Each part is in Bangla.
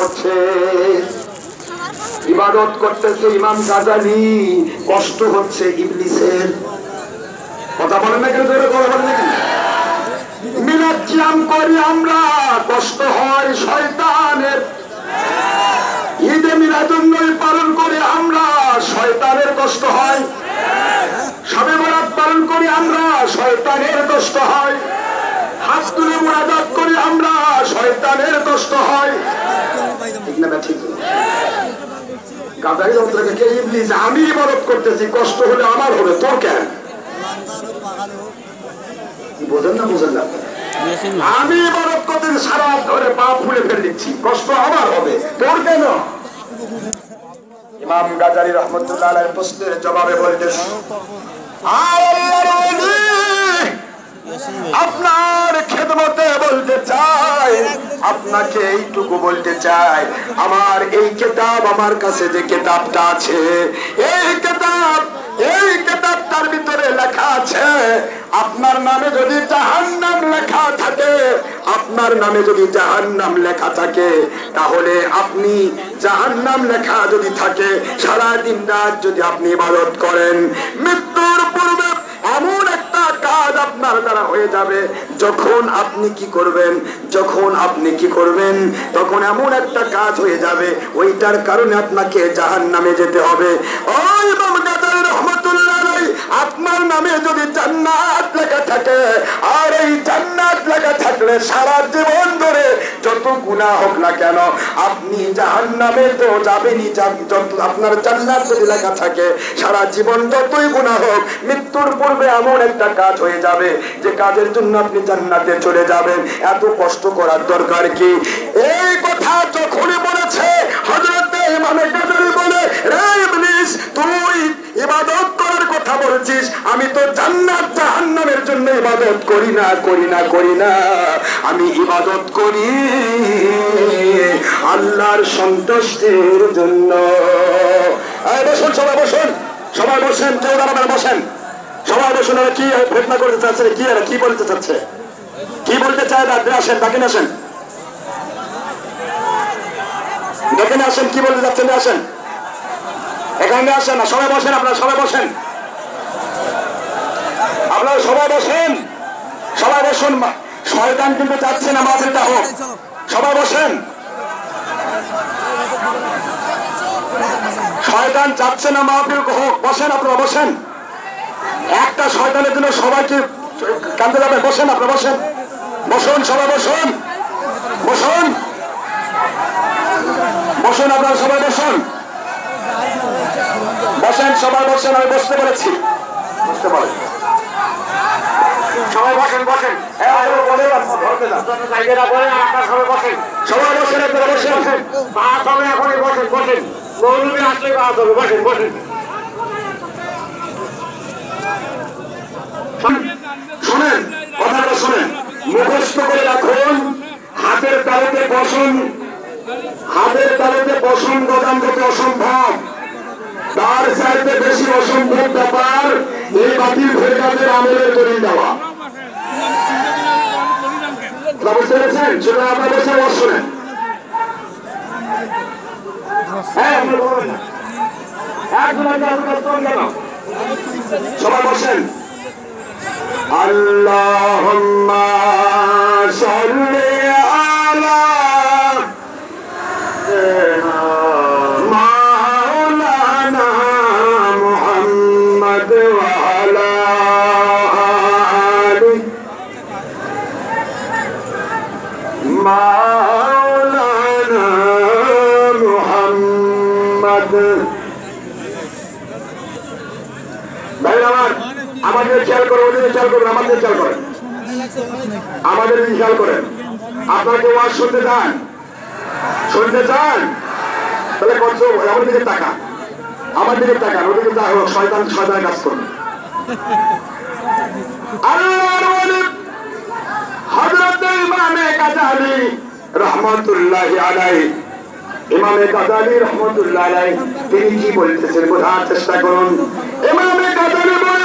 হচ্ছে। ইবাদত করতেছে ইমাম গাজালি, কষ্ট হচ্ছে ইবলিসের। কথা বলেন না কেন জোরে কথা বলেন না কেন মিলাদ কিয়াম করি আমরা, কষ্ট হয় শয়তানের। ঈদে পালন করি আমরা, শয়তানের কষ্ট হয়। সবে বরাত পালন করি আমরা, শয়তানের কষ্ট হয়। হাত তুলে করি আমরা শয়তানের কষ্ট হয়। ঠিক না ঠিক? গাজারি যন্ত্রকে কে ইবলিস? আমি ইবাদত করতেছি কষ্ট হলে আমার হবে তোর কেন? বোঝেন না বোঝেন না? আমি ইবাদত করতেছি সারা ধরে পা ফুলে ফেলে দিচ্ছি কষ্ট আমার হবে তোর কেন? ইমাম গাজারি রহমতুল্লাহ প্রশ্নের জবাবে বলতেছি আল্লাহর ওলি, আপনার খেদমতে বলতে চাই, আপনাকে এইটুকু বলতে চাই, আমার এই কিতাব আমার কাছে যে কিতাবটা আছে, এই কিতাব, এই কিতাবটার ভিতরে লেখা আছে, আপনার নামে যদি জাহান্নাম লেখা থাকে, আপনার নামে যদি জাহান্নাম লেখা থাকে, তাহলে আপনি জাহান নাম লেখা যদি থাকে সারা দিন রাত যদি আপনি ইবাদত করেন, মৃত্যুর পূর্বে এমন একটা কাজ আপনার দ্বারা হয়ে যাবে, যখন আপনি কি করবেন, যখন আপনি কি করবেন, তখন এমন একটা কাজ হয়ে যাবে, ওইটার কারণে আপনাকে জাহান নামে যেতে হবে। আপনার নামে যদি জান্নাত লেখা থাকে, আর এই জান্নাত লেখা থাকলে সারা জীবন ধরে যত গুণা হোক না কেন, আপনি জাহান নামে তো যাবেনই আপনার জান্নাত যদি লেখা থাকে, সারা জীবন যতই গুণা হোক, মৃত্যুর পূর্বে এমন একটা কাজ হয়ে যাবে যে কাজের জন্য আপনি জান্নাতে চলে যাবেন। এত কষ্ট করার দরকার কি? এই কথা যখনই বলেছে হজরত বলে তুই ইবাদত করার কথা বলছিস, আমি তো জান্নাত জাহান্নামের জন্য ইবাদত করি না করি না করি না। আমি ইবাদত করি আল্লাহর সন্তুষ্টির জন্য। বসুন, সবাই বসুন, সবাই বসেন, কেউ দাঁড়াবেন, বসেন। সবাই এরা কি ঘটনা করতে চাচ্ছে, কি এরা কি বলতে চাচ্ছে? কি বলতে চায় না? আসেন তাকে আসেন। দেখে আসেন, কি বলতে যাচ্ছেন নিয়ে আসেন। এখানে আসেন না, সবাই বসেন, আপনারা সবাই বসেন। আপনারা সবাই বসেন। সবাই বসুন শয়তান কিন্তু চাচ্ছে না মাঝেটা হোক সবাই বসেন। শয়তান চাচ্ছে না, মাহফিল হোক, বসেন আপনারা, বসেন। একটা শয়তানের জন্য সবাইকে কান্দে যাবে? বসেন আপনারা বসেন। বসুন, সবাই বসুন। বসুন। বসুন আপনারা সবাই, বসুন। বসেন, সবাই বসেন, আমি বসতে বলেছি। বসতে বলেন সবাই বসেন বসেন। সবাই বসেন বসেন আপনারা বসেন। পাঁচ হবে এখনই বসেন বসেন। মৌলবী আসলে পাঁচ হবে বসেন বসেন। শুনেন কথাটা শুনেন। মুখস্থ করে রাখুন, হাতের তালুতে বসুন, হাতের তালুতে বসুন গদান যত অসম্ভব। তার চাইতে বেশি অসম্ভব ব্যাপার, এই বাতিল ভেদাদের আমলের দলিল দেওয়া। বুঝতে পেরেছেন? সেটা আপনার বসে বস শুনেন। হ্যাঁ আপনি اللهم صل على আমাদের খেয়াল করে ওদের খেয়াল করবেন আমাদের খেয়াল করেন। আমাদের খেয়াল করেন, আপনারা কেউ আজ শুনতে চান? শুনতে চান? তাহলে কত আমার দিকে টাকা আমার দিকে টাকা ওদিকে যা হোক, শয়তান শয়তান কাজ আলাই তিনি কি বলতেছেন বোঝার চেষ্টা করুন। ইমামে গাজালি বলেন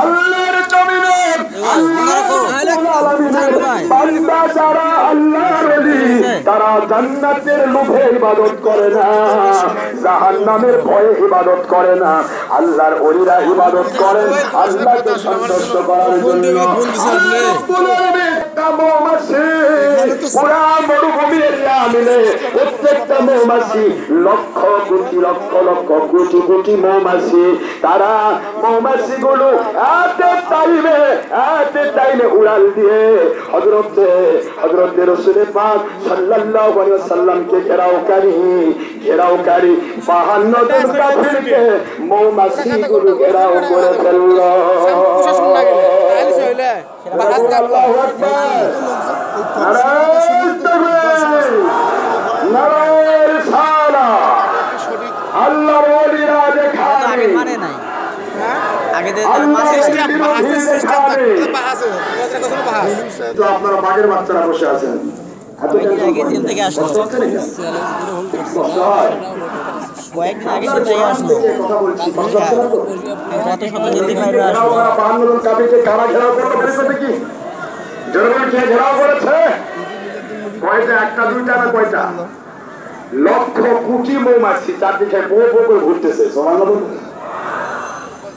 আল্লাহর জমিনে বান্দা যারা আল্লাহর ওলি তারা জান্নাতের লোভে ইবাদত করে না জাহান্নামের ভয়ে ইবাদত করে না। আল্লাহর ওলিরা ইবাদত করেন আল্লাহকে সন্তুষ্ট করার জন্য। প্রত্যেকটা মৌমাছি পুরা মরুভূমি এরিয়া মিলে প্রত্যেকটা মৌমাছি লক্ষ কোটি লক্ষ লক্ষ কোটি কোটি মৌমাছি। তারা মৌমাছি গুলো এত টাইমে এত টাইমে উড়াল দিয়ে হজরতে হজরতে রসুলে পাক সাল্লাল্লাহু আলাইহি ওয়াসাল্লামকে ঘেরাওকারী ঘেরাওকারী বাহান্ন জন কাফিরকে মৌমাছি গুলো ঘেরাও করে ফেলল। আল্লাহু আকবার। নারায়ণ নারায়ণ সালা আল্লাহর ওলিরা যেখানে আগে মারে নাই আগে দিয়ে আল্লাহর মাসে বিরোধী যেখানে তো আপনারা বাঘের বাচ্চারা বসে আছেন। কয়েকদিন আগে জেল থেকে আসলো কষ্ট হচ্ছে নাকি? কষ্ট? কয়েকদিন আগে জেল থেকে আসলো কথা বলছি, কষ্ট হচ্ছে না তো? গত সপ্তাহে জেল থেকে বাইরে আসলো করা বাহান্ন জন কাবিকে কারা ঘেরাও করতে পেরেছে জনগণ কে ঘেরাও করেছে? কয়টা? একটা, দুইটা না কয়টা? লক্ষ কোটি মৌমাছি চারদিকে বো বো করে ঘুরতেছে। সমান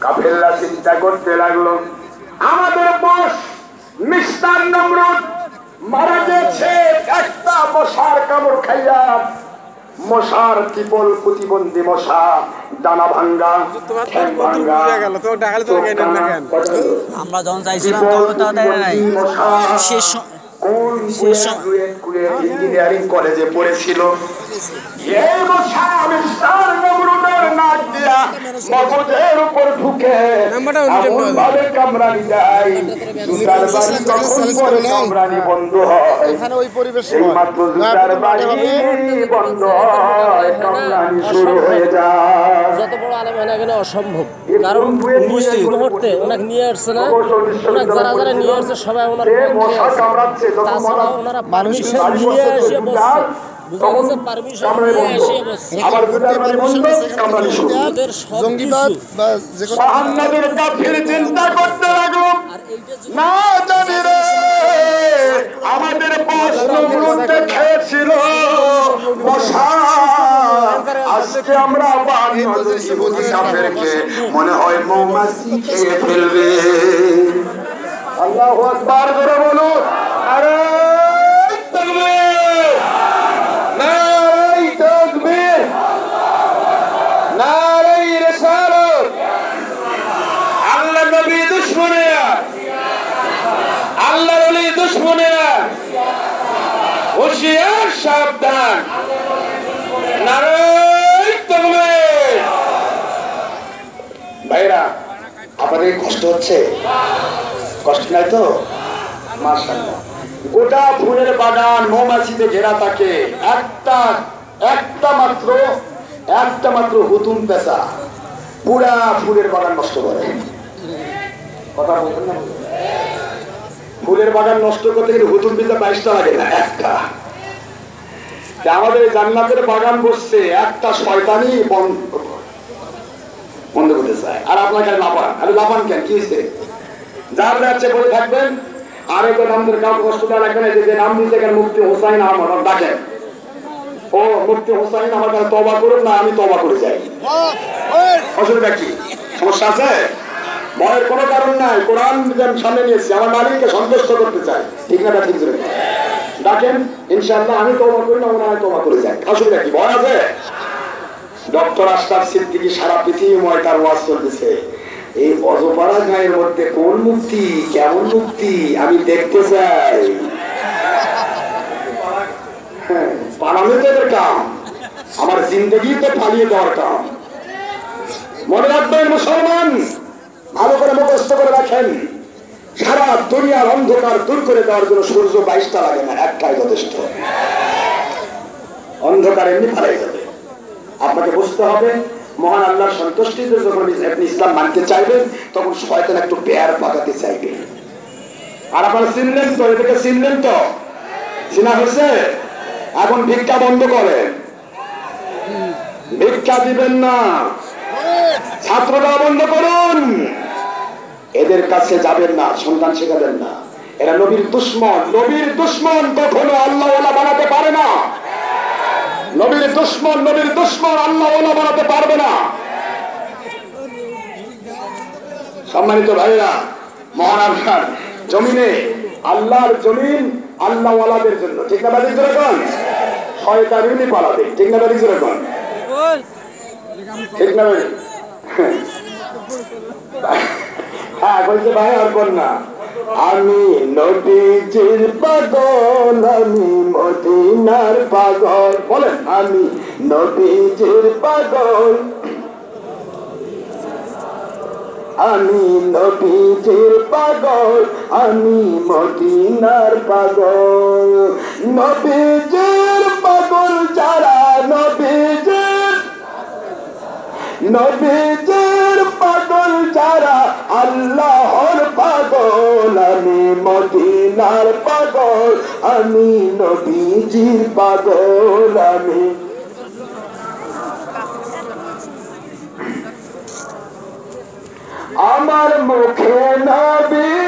কাফেররা চিন্তা করতে লাগল আমাদের বস মিস্টার নমরুদ মারা গেছে একটা মশার কামড় খাইয়া। মশার ত্রিপল প্রতিবন্ধী মশা ডানা ভাঙ্গা আমরা যখন চাইছিলাম ইঞ্জিনিয়ারিং কলেজে পড়েছিল? এই মশা মিস্টার নমরুদের নাক দিয়া মগজের উপর ঢুকে এমন ভাবে কামড়ানি যায়। জুতার বাড়ি তখন পরে কামড়ানি বন্ধ হয়। এখানে ওই পরিবেশ এই মাত্র জুতার বাড়ি বন্ধ হয়। কামড়ানি শুরু হয়ে যায়। যত বড় আলেম হয় না কেন অসম্ভব। কারণ নিয়ে মুহূর্তে ওনাকে নিয়ে আসছে না। ওনাকে যারা যারা নিয়ে আসছে সবাই ওনার তাছাড়া ওনারা মানুষের নিয়ে বসছে। জঙ্গিবাদ বা যে চিন্তা করতে লাগল। না জানি রে আমাদের প্রশ্ন গুলোতে খেয়েছিল। মশা আজকে আমরা মনে হয় মৌমাছি খেয়ে ফেলবে। আল্লাহ বলুন আরে তাকবীর নারাই তাকবীর নারাই রিসালাত আল্লাহ নবী দুশ্মনেরা ওলি দুশ্মনেরা হুশিয়ার, সাবধান। ভাইরা, আপনাদের কষ্ট হচ্ছে? কষ্ট নাই তো? মাশাআল্লাহ। গোটা ফুলের বাগান মৌমাছিতে ঘেরা থাকে। একটা একটা মাত্র একটা মাত্র হুতুম পেশা পুরা ফুলের বাগান নষ্ট করে। কথা বলবেন না ফুলের বাগান নষ্ট করতে গেলে হুতুম বিদ্যা বাইশটা লাগে না একটা। আমাদের জান্নাতের বাগান বসছে একটা শয়তানি বন্ধ করতে চায়। আর আপনার কাছে লাফান। আরে লাফান কেন? কি হয়েছে? যার যাচ্ছে বলে থাকবেন। আর একবার আমাদের কাউকে কষ্ট দেওয়া লাগবে না। যে নাম দিতে গেলে মুক্তি হোসাইন আহমদ ডাকেন। ও মুক্তি হোসাইন আমার কাছে তবা করুন না আমি তবা করে যাই। অসুবিধা কি? সমস্যা আছে? ভয়ের কোনো কারণ নাই। কোরআন সামনে নিয়েছি আমার মালিককে সন্তুষ্ট করতে চাই। ঠিক না ঠিক জোরে ডাকেন ইনশাআল্লাহ আমি তবা করি না ওনারা তবা করে যাই অসুবিধা কি? ভয় আছে? ডক্টর আশরাফ সিদ্দিকী সারা পৃথিবীময় তার ওয়াজ চলতেছে এই অজপাড়া গায়ের মধ্যে কোন মুক্তি? কেমন মুক্তি? আমি দেখতে চাই। হ্যাঁ, পালানো তো এদের কাম। আমার জিন্দগি তো পালিয়ে দেওয়ার কাম। মনে রাখবেন মুসলমান! ভালো করে মুখস্থ করে রাখেন। সারা দুনিয়ার অন্ধকার দূর করে দেওয়ার জন্য সূর্য বাইশটা লাগে না, একটাই যথেষ্ট। অন্ধকার এমনি পালাই যাবে। আপনাকে বুঝতে হবে, মহান আল্লাহর সন্তুষ্টিতে যখন আপনি ইসলাম মানতে চাইবেন, তখন শয়তান একটু পেয়ার পাকাতে চাইবে। আর আপনারা চিনলেন তো এটাকে চিনলেন তো? চিনা হয়েছে? এখন ভিক্ষা বন্ধ করেন। ভিক্ষা দিবেন না। ছাত্ররা বন্ধ করুন। এদের কাছে যাবেন না সন্তান শেখাবেন না। এরা নবীর দুশ্মন। নবীর দুশ্মন কখনো আল্লাহ বানাতে পারে না। নবীর দুশ্মন নবীর দুশ্মন আল্লাহ বানাতে পারবে না। সম্মানিত ভাইরা মহান জমিনে আল্লাহর জমিন আল্লাহ ওয়ালাদের জন্য। ঠিক না বাড়ি যেরকম শয়তানি পালাবে। ঠিক না বাড়ি যেরকম ঠিক না হ্যাঁ বল আমি নদীজির পাগল, আমি মদিনার পাগল। বলেন, আমি নদীজির পাগল। আমি নবীজির পাগল, আমি মদিনার পাগল। নবীজির পাগল যারা, নবীজির নবীজির পাগল যারা আল্লাহর পাগল আমি মদিনার পাগল আমি নবীজির পাগল আমি আমার মুখে নবী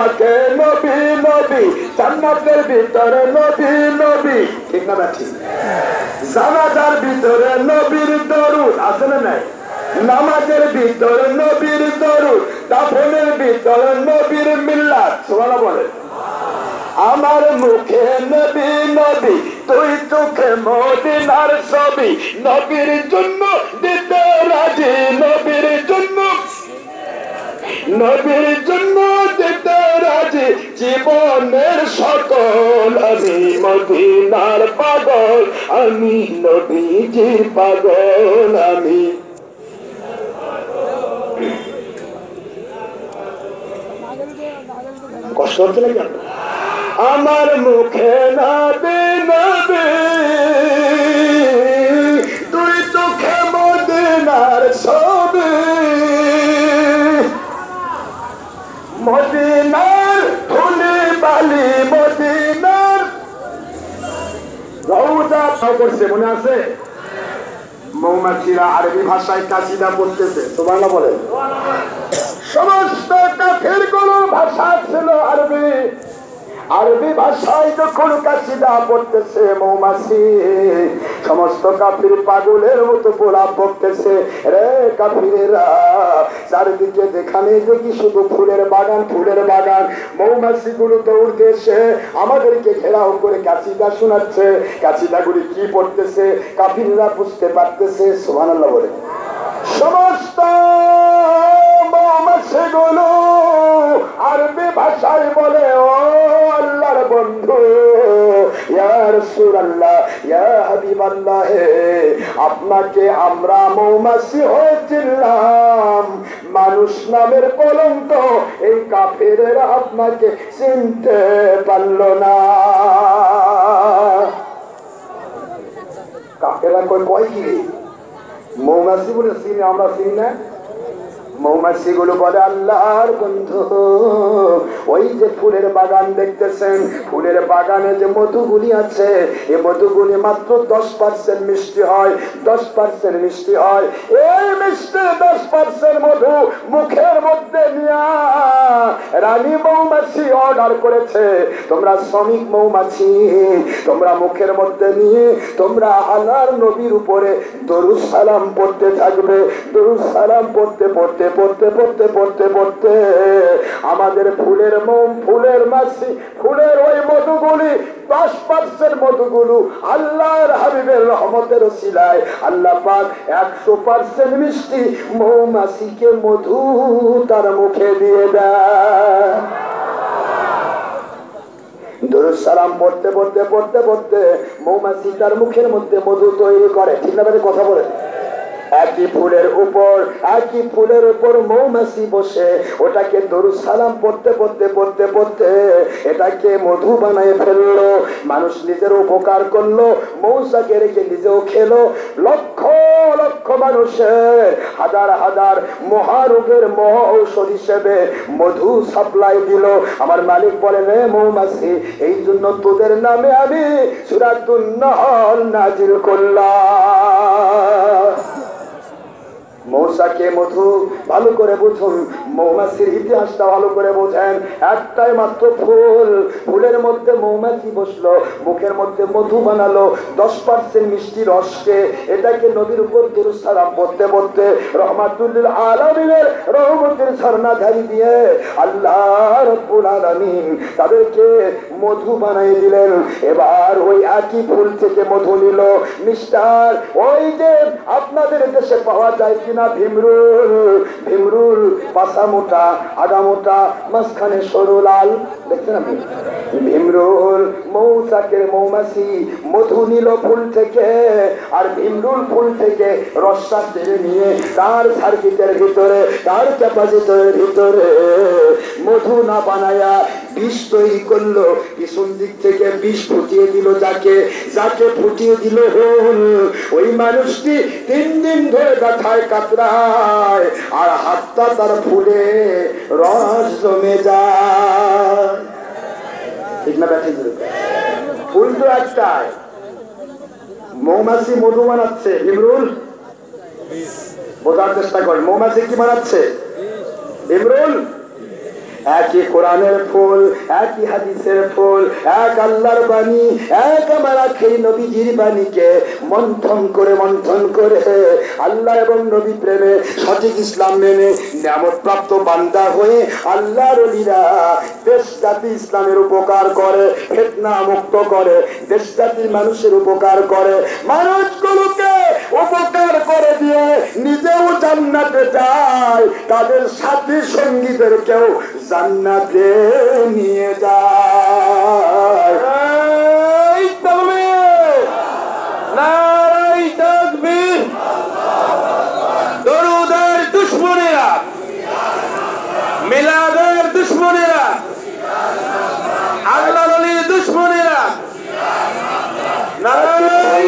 পাকে নবী নবী, জান্নাতের ভিতরে নবী নবী। ঠিক না ঠিক জানাজার ভিতরে নবীর দরুদ, আছে না নাই? নামাজের ভিতর নবীর দরুদ, দাফনের ভিতর নবীর মিল্লাত সোমালা বলে আমার মুখে নবী নবী, তুই চোখে মদিনার ছবি, নবীর জন্য দিতে রাজি, নবীর জন্য নবীর জন্য দিতে রাজি, জীবনের সকল আমি মদিনার পাগল, আমি নবীজির পাগল, আমি। কষ্ট? আমার মুখে নাবে নাবে। তুই চোখে মদিনার ছবি। মদিনার ধুলি বালি মদিনার। রৌদা করছে, মনে আছে? মৌমাছিরা আরবি ভাষায় কাশিদা পড়তেছে তোমার না বলে সমস্ত কাফের কোন ভাষা ছিল আরবি। আরবি ভাষায় যখন কাশিদা পড়তেছে মৌমাছি, সমস্ত কাফির পাগলের মতো গোলাপ পড়তেছে রে কাফিরেরা, চারিদিকে যেখানে দেখি শুধু ফুলের বাগান ফুলের বাগান। মৌমাছি গুলো দৌড়তে এসে আমাদেরকে ঘেরাও করে কাশিদা শোনাচ্ছে। কাশিদা গুলি কি পড়তেছে? কাফিররা বুঝতে পারতেছে সোহানাল্লাহ বলে। সমস্ত মৌমাছিগুলো আরবি ভাষায় বলে, ও আল্লাহর বন্ধু আপনাকে আমরা মৌমাছি হয়েছিলাম। মানুষ নামের কলঙ্ক, এই কাফেরেরা আপনাকে চিনতে পারল না। কাফেরা কই কয় কি? রে? মৌমাছি বলে চিনি, আমরা চিনি না? মৌমাছি গুলো বলে, আল্লাহর বন্ধু, ওই যে ফুলের বাগান দেখতেছেন, ফুলের বাগানে যে মধুগুলি আছে এই মধুগুলি মাত্র দশ পার্সেন্ট মিষ্টি হয়, দশ পার্সেন্ট মিষ্টি হয়। এই মিষ্টি দশ পার্সেন্ট মধু মুখের মধ্যে নিয়া রানী মৌমাছি অর্ডার করেছে। তোমরা শ্রমিক মৌমাছি, তোমরা মুখের মধ্যে নিয়ে, তোমরা আল্লাহর নবীর উপরে দরুদ সালাম পড়তে থাকবে, দরুদ সালাম পড়তে পড়তে পড়তে পড়তে পড়তে পড়তে আমাদের ফুলের মোম, ফুলের মাছি, ফুলের ওই মধুগুলি দশ পার্সেন্ট মধুগুলো আল্লাহর হাবিবের রহমতের সিলায় আল্লাহ পাক একশো পার্সেন্ট মিষ্টি মৌমাছিকে মধু তার মুখে দিয়ে দেয়। সালাম পড়তে পড়তে পড়তে পড়তে মৌমাছি তার মুখের মধ্যে মধু তৈরি করে। ঠিক না কথা বলে একই ফুলের উপর, একই ফুলের উপর মৌমাছি বসে, ওটাকে দরুদ সালাম পড়তে পড়তে পড়তে পড়তে এটাকে মধু বানায় ফেলল। মানুষ নিজের উপকার করল মৌসাকে রেখে নিজেও খেলো। লক্ষ লক্ষ মানুষের, হাজার হাজার মহারোগের মহা ঔষধ হিসেবে মধু সাপ্লাই দিল। আমার মালিক বলেন রে মৌমাছি, এই জন্য তোদের নামে আমি সুরাতুন নহল নাজিল করলাম। মৌসাকে মধু ভালো করে বুঝুন। মৌমাছির ইতিহাসটা ভালো করে বোঝেন। একটাই মাত্র ফুল। ফুলের মধ্যে মৌমাছি বসল, মুখের মধ্যে মধু বানালো। দশ পার্সেন্ট মিষ্টি রসকে এটাকে নদীর উপর পড়তে পড়তে রহমাতুল্লিল আলমিনের রহমতের দিয়ে তাদেরকে মধু বানাই দিলেন। এবার ওই একই ফুল থেকে মধু নিল। মিস্টার, ওই যে আপনাদের দেশে পাওয়া যায় কিনা? ভীমরুল ভীমরুল পাশা মোটা আগা মোটা, মাঝখানে সরু লাল। দেখছেন আপনি? ভীমরুল মৌচাকের মৌমাছি, মধু নিল ফুল থেকে, আর ভীমরুল ফুল থেকে রসটা টেনে নিয়ে তার সার্কিটের ভিতরে, তার ক্যাপাসিটরের ভিতরে মধু না বানায়া বিষ তৈরি করল পিছন দিক থেকে বিষ ফুটিয়ে দিল যাকে যাকে ফুটিয়ে দিল হল। ওই মানুষটি তিন দিন ধরে ব্যথায় কাতরায় আর হাতটা তার ফুলে রস জমে যায়। ঠিক না ব্যাঠিক ফুল তো একটাই। মৌমাছি মধু বানাচ্ছে। ইমরুল বোঝার চেষ্টা করেন মৌমাছি কি বানাচ্ছে? ইমরুল একই কোরআনের ফুল, একই হাদিসের ফুল, এক আল্লাহর বাণী, এক আমার আখেরি নবীজির বাণীকে মন্থন করে মন্থন করে আল্লাহ এবং নবী প্রেমে সঠিক ইসলাম মেনে নিয়ামতপ্রাপ্ত বান্দা হয়ে আল্লাহর অলিরা দেশ জাতি ইসলামের উপকার করে, ফেতনা মুক্ত করে দেশ জাতির মানুষের উপকার করে, মানুষগুলোকে উপকার করে দিয়ে নিজেও জান্নাতে যায়। তাদের সাথী সঙ্গীদেরকেও জান্নাতে নিয়ে যায়! দরুদের দুশ্মনেরা। মিলাদের দুশ্মনেরা। আল্লাহ নবীর দুশ্মনেরা। নারাই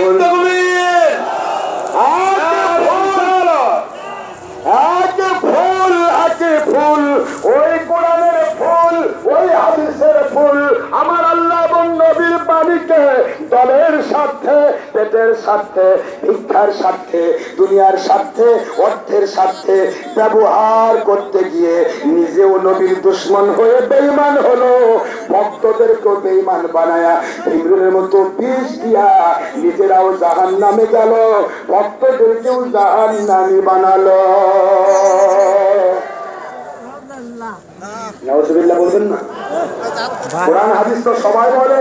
পেটের স্বার্থে ভিক্ষার স্বার্থে দুনিয়ার স্বার্থে অর্থের স্বার্থে ব্যবহার করতে গিয়ে নিজেও নবীর দুশ্মন হয়ে বেইমান হলো। ভক্তদেরকেও বেইমান বানায়া ইমরুলের মতো বিষ দিয়া নিজেরাও জাহান নামে গেল ভক্তদেরকেও জাহান নামি বানালো বলবেন না? কোরআন হাদিস তো সবাই বলে।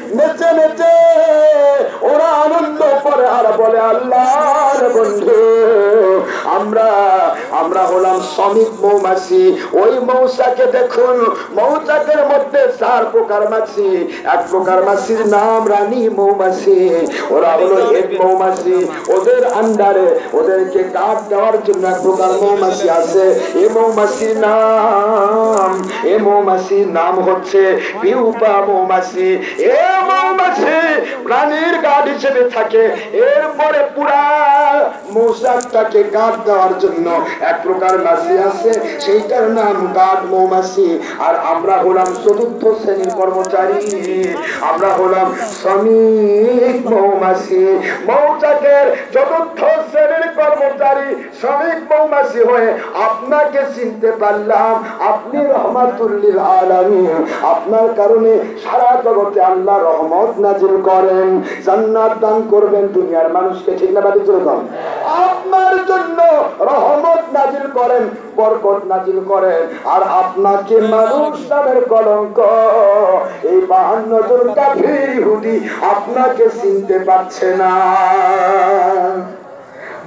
নেচে নেচে, ওরা আনন্দ করে আর বলে, আল্লাহর বন্ধু, আমরা আমরা হলাম শ্রমিক মৌমাছি। ওই মৌচাকে দেখুন, মৌচাকের মধ্যে চার প্রকার মাছি। এক প্রকার মাছির নাম রানী মৌমাছি। ওরা হলো হেড মৌমাছি। ওদের আন্ডারে ওদেরকে কাঠ দেওয়ার জন্য এক প্রকার মৌমাছি আছে। এই মৌমাছির নাম, এ মৌমাছির নাম হচ্ছে পিউপা মৌমাছি। এ মৌমাছি প্রাণীর হিসেবে থাকে। এরপরে পুরা মৌচাকটাকে গাছ দেওয়ার জন্য এক প্রকার আছে, সেইটার নাম আর আমরা হলাম চতুর্থ শ্রেণির কর্মচারী। আমরা হলাম শ্রমিক মৌমাছি। মৌচাকের চতুর্থ শ্রেণির কর্মচারী শ্রমিক হয়ে আপনাকে চিনতে পারলাম। আপনি রহমাতুল্লিল আলামিন। আপনার কারণে সারা জগতে আল্লাহ রহমত নাজিল করেন। জান্নাত দান করবেন দুনিয়ার মানুষকে, ঠিক না বাড়ি যেরকম আপনার জন্য রহমত নাজিল করেন, বরকত নাজিল করেন। আর আপনাকে মানুষ নামের কলঙ্ক। এই বাহান্ন জন কাফির ইহুদি আপনাকে চিনতে পারছে না।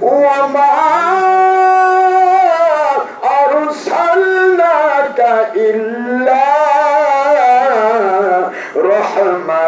ও আরসালনাকা ইল্লা রহমাতাল লিল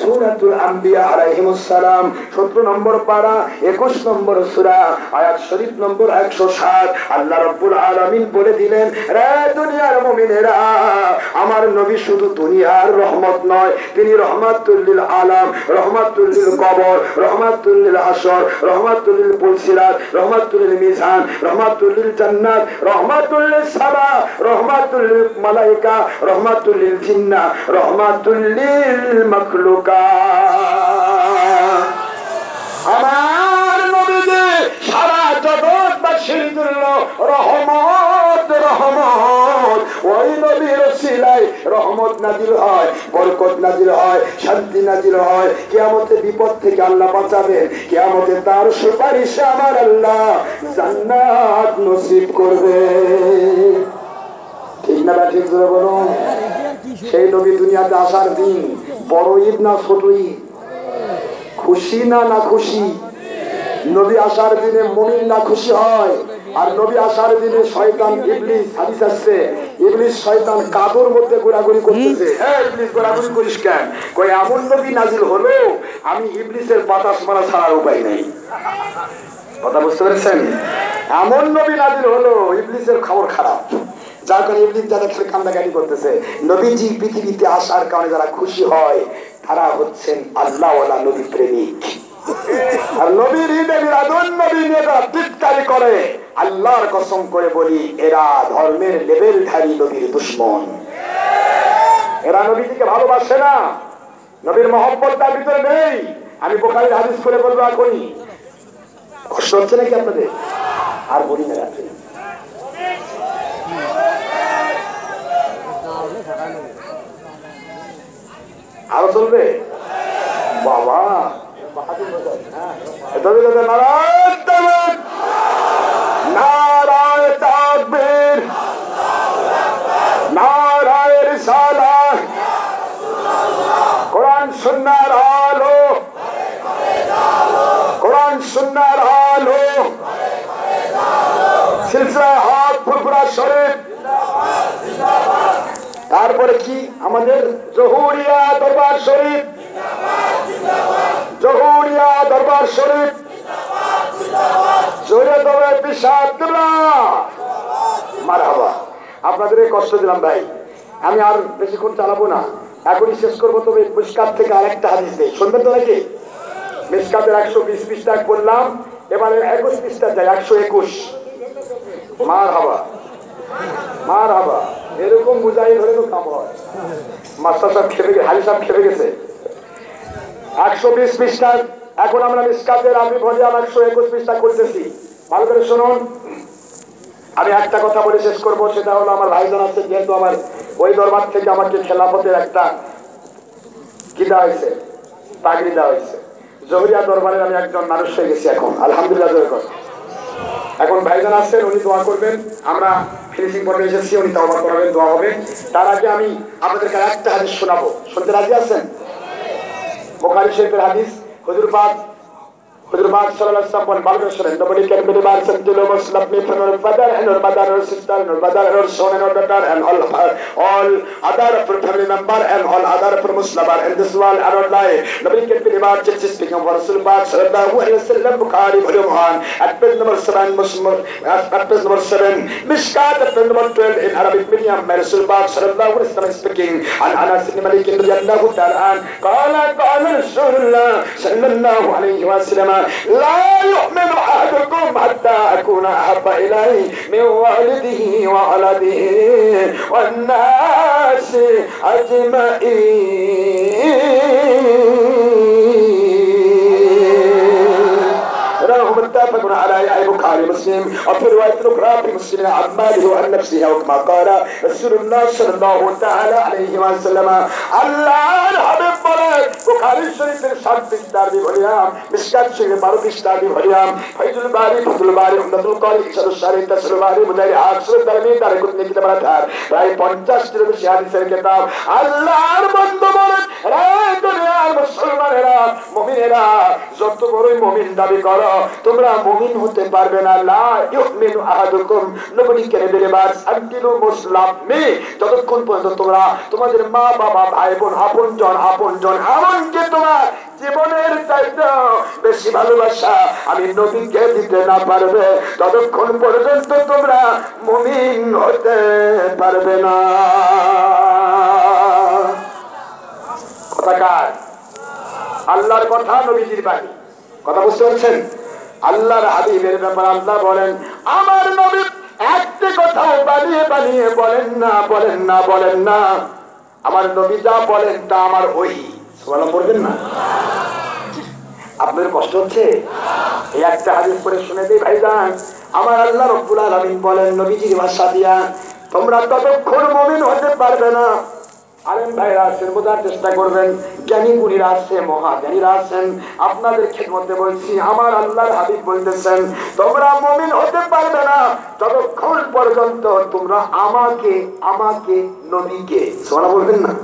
সূরাতুল আম্বিয়া আলাইহিমুস সালাম 17 নম্বর পারা 21 নম্বর সূরা আয়াত শরীফ নম্বর 107 আল্লাহ রাব্বুল আলামিন বলে দিলেন রে দুনিয়ার মুমিনেরা আমার নবী শুধু দুনিয়ার রহমত নয় তিনি রহমাতুল লিল আলাম রহমাতুল কবর রহমাতুল লিল হাসর রহমাতুল লিল পুলসিরাত রহমাতুল মিজান রহমাতুল লিল জান্নাত রহমাতুল লিল সাবা রহমাতুল মালাইকা রহমাতুল লিল জিন্নাহ রহমাতুল লিল মাখলুকাত আমার সারা জন্য রহমত রহমত। ওই রহমত হয়, বরকত হয়, শান্তি হয়। কিয়ামতে বিপদ থেকে আল্লাহ বাঁচাবেন। কিয়ামতে তার সুপারিশে আমার আল্লাহ জান্নাত নসিব করবে। ঠিক না ঠিক সেই নবী দুনিয়াতে আসার দিন বড় ঈদ না ছোট ঈদ? খুশি না না খুশি? নবী আসার দিনে মমিন না খুশি হয় আর নবী আসার দিনে শয়তান ইবলিস হাদিস আসছে ইবলিস শয়তান কাদর মধ্যে ঘোরাঘুরি করতেছে। হ্যাঁ ইবলিস ঘোরাঘুরি করিস কেন? কই এমন নবী নাজিল হলো আমি ইবলিসের বাতাস মারা ছাড়ার উপায় নেই। কথা বুঝতে পেরেছেন? এমন নবী নাজিল হলো ইবলিসের খবর খারাপ। যার কারণে ইবলিস যারা খালি কান্দাকাটি করতেছে, নবীজি পৃথিবীতে আসার কারণে যারা খুশি হয়, তারা হচ্ছেন আল্লাহ নবী প্রেমিক। আর বলি ভালোবাসে না। তার ভিতরে নেই। আমি বোখারির হাদিস করে বলব এখনই। কষ্ট হচ্ছে নাকি আপনাদের? আর বলি না আরও চলবে? বাবা এটা তবে নারায়ণ তাকবীর নারায়ণ রিসালাত কোরআন সুন্নাহর আলো কোরআন সুন্নাহর আলো সিলসিলা হক ফুরফুরা শরীফ তারপরে কি আমাদের জহুরিয়া দরবার শরীফ জহুরিয়া দরবার শরীফ জোরে দরে পিসাব মারহাবা কষ্ট দিলাম, ভাই। আমি আর বেশিক্ষণ চালাবো না। এখনই শেষ করব, তবে মিসকাত থেকে আরেকটা হাদিস দেই। শুনবেন তো নাকি? মিসকাতের একশো বিশ পৃষ্ঠা বললাম এবারে একুশ পৃষ্ঠা যায় একশো একুশ। মার হাবা। মার হাবা। এরকম মুজাহিদ হলে তো কাম হয়। মাস্টার সাহেব খেপে গেছে হালি সাহেব খেপে গেছে। একশো বিশ পৃষ্ঠা, এখন আমরা মিসকাতের আমি ভলিউম একশো একুশ পৃষ্ঠা করতেছি ভালো করে শুনুন। আমি একটা কথা বলে শেষ করব, সেটা হলো আমার ভাইজান আছে, যেহেতু আমার ওই দরবার থেকে আমাকে খেলাফতের একটা দেওয়া হয়েছে দেওয়া হয়েছে। জহরিয়া দরবারের আমি একজন মানুষ হয়ে গেছি এখন, আলহামদুলিল্লাহ জয় কর। এখন ভাইজান আসছেন উনি দোয়া করবেন, আমরা ফিনিশিং পর্বে এসেছি, উনি তওবা করাবেন, দোয়া হবে। তার আগে আমি আপনাদেরকে একটা হাদিস শোনাবো। শুনতে রাজি আছেন? বোখারি শরীফের হাদিস, হুজুর পাক Hudur Bak sallallahu alaihi wasallam Balgasharan nobody can be the and to Muslim love me from her father and her mother and her sister and her mother and her son and her daughter and all of her all other of her family member and all other of her Muslim are in this world and online nobody can be the just speaking of Rasul Bak sallallahu alaihi wasallam Bukhari volume 1 at page number 7 Muslim at page number 7 Mishkat at page number 12 in Arabic medium by Rasul Bak sallallahu alaihi wasallam speaking and Anas ibn Malik radiyallahu ta'ala an قال قال رسول الله صلى الله عليه وسلم لا يؤمن أحدكم حتى أكون أحب إليه من والده وولده والناس أجمعين. متفق على أي بخاري مسلم وفي رواية أخرى في مسلم عن ماله وعن نفسه أو كما قال رسول الله صلى الله تعالى عليه وسلم الله الحبيب বলেন বুখারী শরীফের সাত পৃষ্ঠার ভলিয়াম মিসকাত শরীফের বারো পৃষ্ঠার ভলিয়াম ফাইজুল বারি ফতুল বারি উমদাতুল কারি ইসাদুল সারি তাসরুল বারি মুজাহিদ আকসুল তারমি তার কুতনি কিতাব রাখার প্রায় পঞ্চাশটির বেশি হাদিসের কিতাব আল্লাহর বন্ধু বলেন রে দুনিয়ার মুসলমানেরা মুমিনেরা যত বড়ই মুমিন দাবি করো তোমরা মুমিন হতে পারবে না। তোমরা তোমাদের মা, বাবা, ভাই বোন তোমার জীবনের চাইতে বেশি ভালোবাসা আমি নবীকে দিতে না পারবে। ততক্ষণ পর্যন্ত তোমরা মুমিন হতে পারবে না। আল্লাহর কথা নবীজির বাণী। কথা বুঝতে পারছেন? আল্লাহর হাবিবের ব্যাপার আল্লাহ বলেন, আমার নবী একটি কথাও বানিয়ে বানিয়ে বলেন না বলেন না বলেন না। আমার নবী যা বলেন তা আমার ওই। পড়বেন না? আপনাদের কষ্ট হচ্ছে? এই একটা হাদিস করে শুনে দিই ভাইজান। আমার আল্লাহ রব্বুল আলামিন বলেন, নবীজির ভাষা দিয়া তোমরা ততক্ষণ মমিন হতে পারবে না। আলেম ভাইরা বোঝার চেষ্টা করবেন। জ্ঞানী গুণীরা মহাজ্ঞানীরা আছেন। আপনাদের খেদমতে বলছি, আমার আল্লাহর হাবিব বলতেছেন, তোমরা মুমিন হতে পারবে না। ততক্ষণ পর্যন্ত তোমরা আমাকে আমাকে নবীকে সোনা বলবেন না?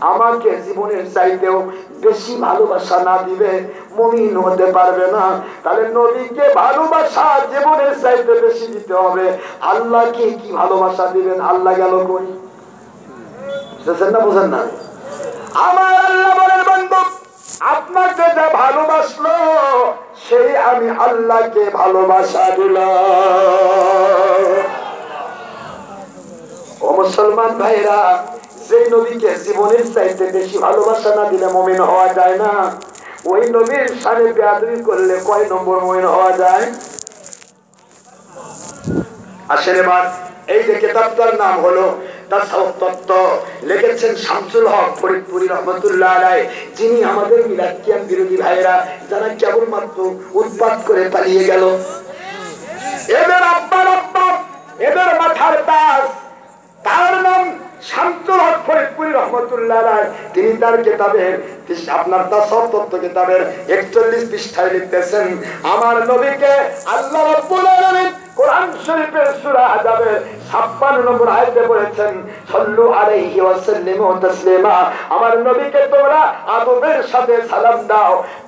আমাকে জীবনের চাইতেও বেশি ভালোবাসা না দিবে মমিন হতে পারবে না। তাহলে নবীকে ভালোবাসা জীবনের চাইতে বেশি দিতে হবে। আল্লাহকে কি ভালোবাসা দিবেন? আল্লাহ গেল কই? বুঝতেছেন না বুঝেন না আমার আল্লাহ বলেন, বন্ধু, আপনাকে যা ভালোবাসলো, সেই আমি আল্লাহকে ভালোবাসা দিলাম। ও মুসলমান ভাইরা যে নবীকে জীবনের চাইতে বেশি ভালোবাসা না দিলে মমিন হওয়া যায় না। ওই নবীর সামনে বেয়াদবি করলে কয় নম্বর মমিন হওয়া যায়? আসেন এবার, এই যে কেতাবটার নাম হলো করে পালিয়ে গেল। এদের মাথার তাস তার নাম শামসুল হক ফরিদপুরি রহমতুল্লাহ রায় তিনি তার কেতাবের আপনার তত্ত্ব কেতাবের একচল্লিশ পৃষ্ঠায় লিখতেছেন, আমার নবীকে আল্লাহ কোরআন শরীফের 56 নম্বর আমার নবীকে তোমরা আদবের সাথে সালাম দাও।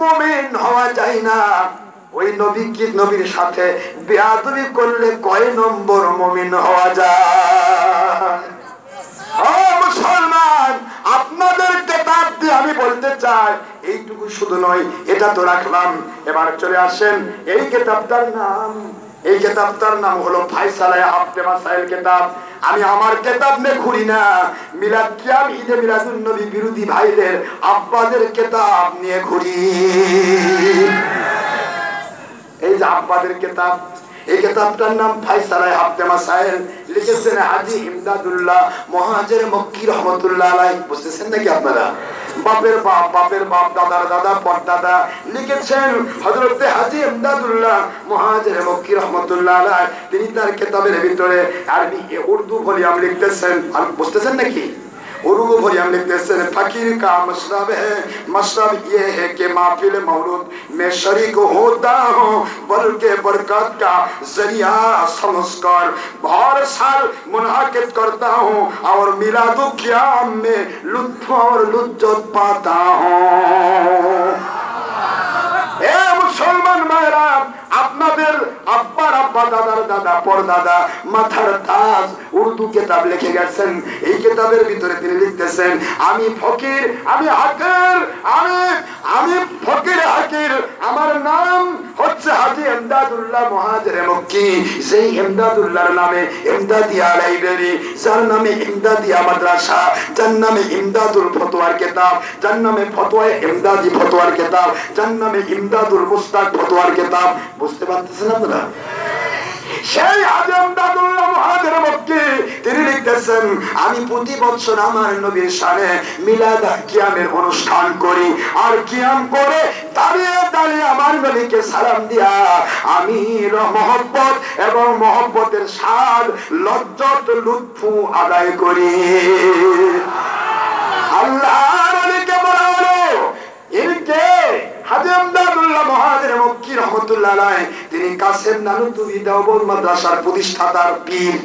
মুমিন হওয়া যায় না। ওই নবী কি নবীর সাথে বেয়াদবি করলে কয় নম্বর মুমিন হওয়া যায়? মুসলমান আমি বলতে চায় এইটুকু শুধু নয়, এটা তো রাখলাম। এবার চলে আসেন, এই কেতাবটার নাম, এই কেতাবটার নাম হলো ফাইসালায় হাফতে মাসাইল কেতাব। আমি আমার কেতাব মে ঘুরি না। মিলাদ কিয়াম, ঈদে মিলাদুন নবী বিরোধী ভাইদের, আব্বাদের কেতাব নিয়ে ঘুরি। এই যে আব্বাদের কেতাব, এই কেতাবটার নাম ফাইসালায় হাফতে মাসাইল লিখেছেন হাজি ইমদাদুল্লাহ মহাজের মক্কি রহমতুল্লাহ আলাই বুঝতেছেন নাকি আপনারা? বাপের বাপ বাপের বাপ দাদার দাদা পরদাদা লিখেছেন হজরতে হাজি আমদাদুল্লাহ মহাজের মক্কি রহমতুল্লাহ তিনি তার কেতাবের ভিতরে আরবি উর্দু ভলিউম লিখতেছেন। আর বুঝতেছেন নাকি? उर्गो भरियम लिखते हैं फकीर का मशरब है मशरब ये है कि माफिल मौलूद में शरीक होता हूँ, बल्कि बरकत का ज़रिया समझ हर साल मुनाकिद करता हूँ, और मिला तो क्या में लुत्फ और लुज्जत पाता हूँ। मुसलमान महाराज আপনাদের আব্বার আব্বা দাদার দাদা পরদাদা মাথার তাজ উর্দু কিতাব লিখে গেছেন। এই কিতাবের ভিতরে তিনি লিখতেছেন, আমি ফকির, আমি হাকির, আমি আমি ফকির হাকির। আমার নাম হচ্ছে হাজি এমদাদুল্লাহ মহাজের মক্কি সেই এমদাদুল্লাহর নামে এমদাদিয়া লাইব্রেরি, যার নামে ইমদাদিয়া মাদ্রাসা, যার নামে ইমদাদুল ফতোয়ার কিতাব, যার নামে ফতোয়া ইমদাদি ফতোয়ার কিতাব, যার নামে ইমদাদুল মুস্তাক ফতোয়ার কিতাব বুঝতে পারতেছেন আপনারা? সেই আজমদাদুল্লাহ মহাদের মক্কি তিনি লিখতেছেন, আমি প্রতি বছর আমার নবীর সামনে মিলাদ কিয়ামের অনুষ্ঠান করি। আর কিয়াম করে দাঁড়িয়ে দাঁড়িয়ে আমার নবীকে সালাম দিয়া আমি মহব্বত এবং মহব্বতের স্বাদ, লজ্জত, লুৎফু আদায় করি। আল্লাহ অলিকে বলা হলো এরকে তিনি কাসেম নানুতুবি দেওবন্দ মাদ্রাসার প্রতিষ্ঠাতার পীর।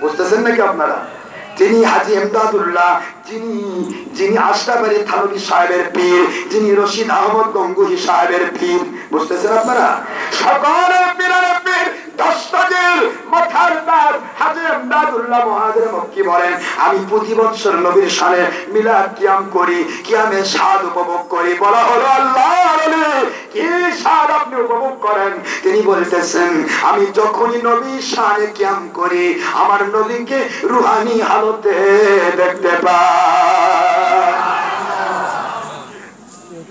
বুঝতেছেন নাকি আপনারা? তিনি হাজি এমদাদুল্লাহ যিনি যিনি থানবী সাহেবের পীর, যিনি রশিদ আহমদ গঙ্গুহি সাহেবের পীর, বুঝতেছেন আপনারা? সকলের পীরের পীর আমি প্রতি বছর নবীর সানে মিলাদ কিয়াম করি, কিয়ামের স্বাদ উপভোগ করি। বলা হলো আল্লাহ কি স্বাদ আপনি উপভোগ করেন? তিনি বলতেছেন, আমি যখনই নবীর সানে কিয়াম করি, আমার নবীকে রুহানি হালতে দেখতে পাই।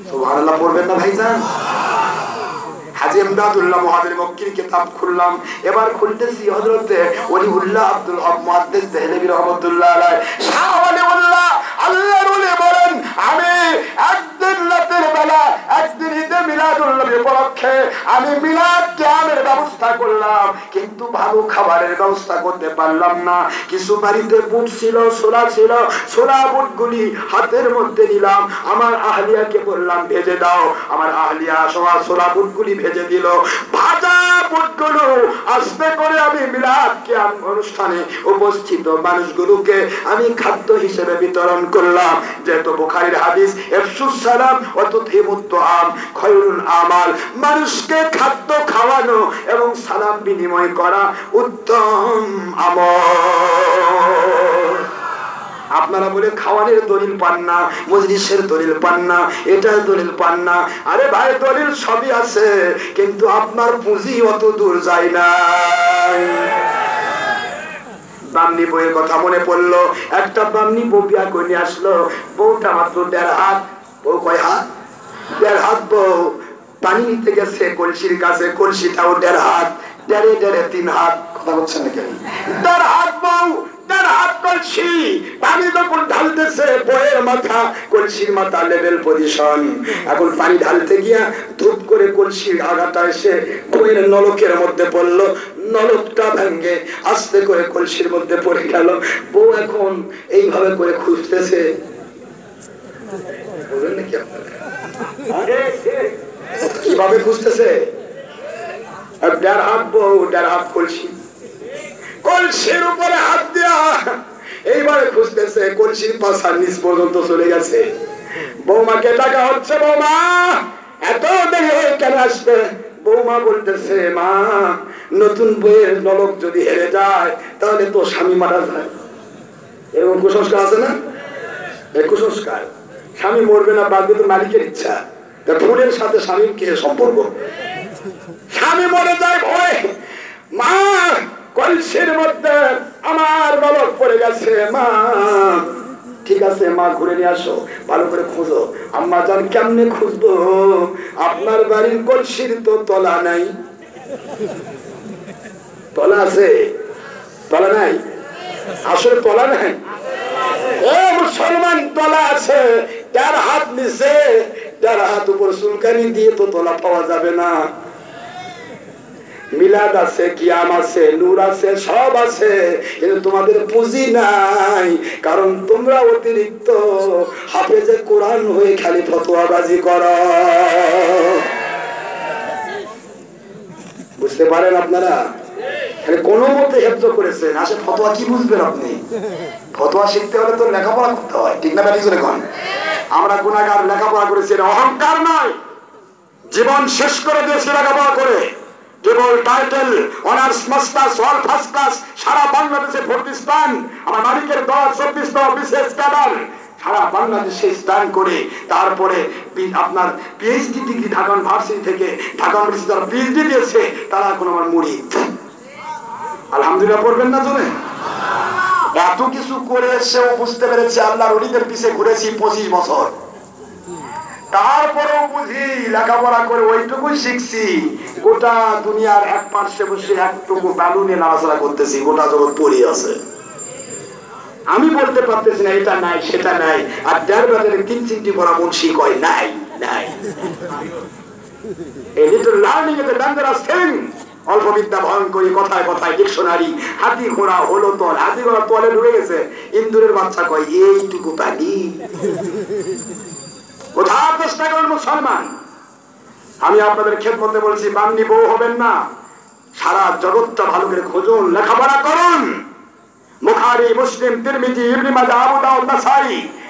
সুবহানাল্লাহ পড়বেন না ভাইজান? আমি ব্যবস্থা করলাম। কিন্তু ভালো খাবারের ব্যবস্থা করতে পারলাম না। কিছু বাড়িতে বুট ছিল, ছোলা ছিল, ছোলা বুটগুলি হাতের মধ্যে নিলাম। আমার আহলিয়াকে বললাম, ভেজে দাও। আমার আহলিয়া সবার ছোলা বুটগুলি ভেজে দিল। ভাজা বুটগুলো আস্তে করে আমি মিলাদ কিয়াম অনুষ্ঠানে উপস্থিত মানুষগুলোকে আমি খাদ্য হিসেবে বিতরণ করলাম। যেহেতু বুখারীর হাদিস, এফসুস সালাম অতুত আম খয়রুল আমাল, মানুষকে খাদ্য খাওয়ানো এবং সালাম বিনিময় করা উত্তম আমল। আপনারা বলে খাওয়ানোর দলিল পান না, মজলিসের দলিল পান না, এটার দলিল পান না। আরে ভাই, দলিল সবই আছে, কিন্তু আপনার পুঁজি অত দূর যায় না। কলসিটাও দেড় হাত, দেড়ে দেড়ে তিন হাত। কথা বলছেন নাকি? দেড় হাত বউ নলকের মধ্যে পড়ল। নলকটা ভেঙ্গে আস্তে করে কলসির মধ্যে পড়ে গেল। বউ এখন এইভাবে করে খুঁজতেছে। আপনারা কীভাবে খুঁজতেছে? দেড় হাত বউ দেড় হাত কলসি। কলসির উপরে হাত দেয়া এইবারে খুঁজতেছে, কলসির পাশার নিচ পর্যন্ত চলে গেছে। বৌমাকে ডাকা হচ্ছে, বৌমা, এত দেরি হয়ে কেন আসবে? বৌমা বলতেছে, মা, নতুন বইয়ের নলক যদি হেরে যায়, তাহলে তো স্বামী মারা যায়। এরকম কুসংস্কার আছে না? কুসংস্কার। স্বামী মরবে না, বাঁচবে তো মালিকের ইচ্ছা। তা ফুলের সাথে স্বামীর কি সম্পর্ক? স্বামী মরে যায় ভয়। মা কলসির মধ্যে আমার বালক পড়ে গেছে, মা। ঠিক আছে, মা, ঘুরে নিয়ে আসো, ভালো করে খুঁজো। আম্মা জান, কেমনে খুঁজবো? আপনার বাড়ির কলসির তো তলা নাই। তলা আছে? তলা নাই? আসলে তলা নাই? ও মুসলমান, তলা আছে। যার হাত নিচে, যার হাত উপর সুলকানি দিয়ে তো তলা পাওয়া যাবে না। মিলাদ আছে, কিয়াম আছে, নূর আছে, সব আছে, কিন্তু তোমাদের পুঁজি নাই। কারণ তোমরা অতিরিক্ত হাফেজে কোরআন হয়ে খালি ফতোয়াবাজি করো। বুঝতে পারেন আপনারা? কোনো মতে হেফজ করেছেন। আসে ফতোয়া কি বুঝবেন আপনি? ফতোয়া শিখতে হলে তো লেখাপড়া করতে হয়। ঠিক না ব্যাটি করে কন? আমরা গুণাগার লেখাপড়া করেছি অহংকার নয়। জীবন শেষ করে দিয়েছি লেখাপড়া করে। তারপরে আপনার পিএইচডি ডিগ্রি ঢাকা থেকে ঢাকা ইউনিভার্সিটি পিএইচডি দিয়েছে, তারা এখন আমার মুড়িদ আলহামদুলিল্লাহ পড়বেন না জনে এত কিছু করে সেও বুঝতে পেরেছে আল্লাহর অলিদের পিছে ঘুরেছি পঁচিশ বছর। তারপরেও বুঝি লেখাপড়া করে ওইটুকুই শিখছি। গোটা দুনিয়ার এক পার্শ্বে বসে একটুকু বালু বালুনে নাড়াচাড়া করতেছি, গোটা জগৎ পড়ে আছে। আমি বলতে পারতেছি না, এটা নাই, সেটা নাই, আর দেড় বাজারে তিন তিনটি বড় মুন্সি কয়, নাই নাই। এই little learning is a thing অল্প বিদ্যা ভয়ঙ্করী, কথায় কথায় ডিকশনারি হাতি ঘোড়া, হলো তল, হাতি ঘোড়া তলে ঢুকে গেছে। ইন্দুরের বাচ্চা কয়, এইটুকু পানি। কোথাও চেষ্টা করেন মুসলমান। আমি আপনাদের খেদমতে বলছি বান্নি বউ হবেন না। সারা জগৎটা ভালো করে খুঁজুন, লেখাপড়া করুন। মুখারি মুসলিম, তিরমিজি, ইবনে মাজাহ, আবু দাউদ, নাসাই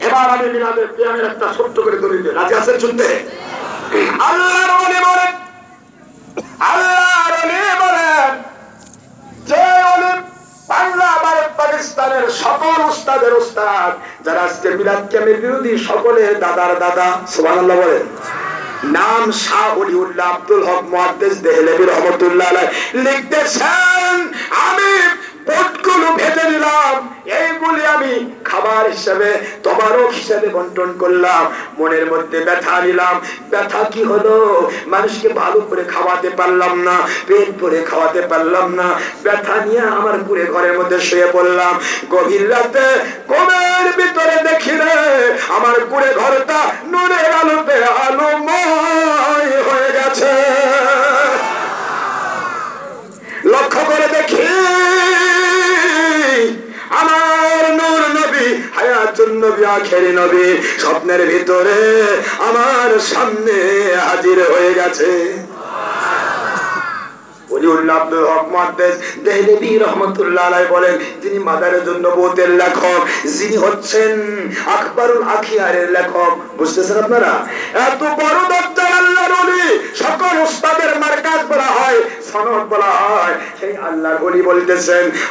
এবার আমি মিলাদের পিয়ামের একটা ছোট্ট করে দিই। রাজি আছেন শুনতে আল্লাহর ওলি বলেন, আল্লাহর ওলি বলেন, যে সকল ক্যামের বিরোধী সকলের দাদার দাদা বলেন, নাম শাহ অলিউল্লাহ আব্দুল হক মুহাদ্দিস লিখতেছেন, আমি বোটগুলো ভেজে নিলাম। এইগুলি আমি খাবার হিসেবে তবারক হিসেবে বন্টন করলাম। মনের মধ্যে ব্যথা নিলাম। ব্যথা কি হলো? মানুষকে ভালো করে খাওয়াতে পারলাম না, পেট ভরে খাওয়াতে পারলাম না। ব্যথা নিয়ে আমার কুড়ে ঘরের মধ্যে শুয়ে পড়লাম। গভীর রাতে ঘুমের ভিতরে দেখি রে আমার কুড়ে ঘরটা নূরের আলোতে আলোময় হয়ে গেছে। লক্ষ্য করে দেখি। আমার নূর নবী হায়াতুন নবী আখেরি নবী স্বপ্নের ভিতরে আমার সামনে হাজির হয়ে গেছে।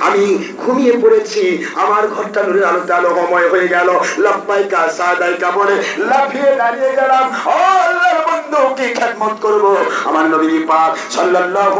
আমি ঘুমিয়ে পড়েছি, আমার ঘরটা নূরের আলোতে আলোকময় হয়ে গেল। লাব্বাইকা সাদাইকা বলে লাফিয়ে দাঁড়িয়ে গেলাম। ও আল্লাহর বন্ধু, কি আমার নবী পাক সাল্লাল্লাহু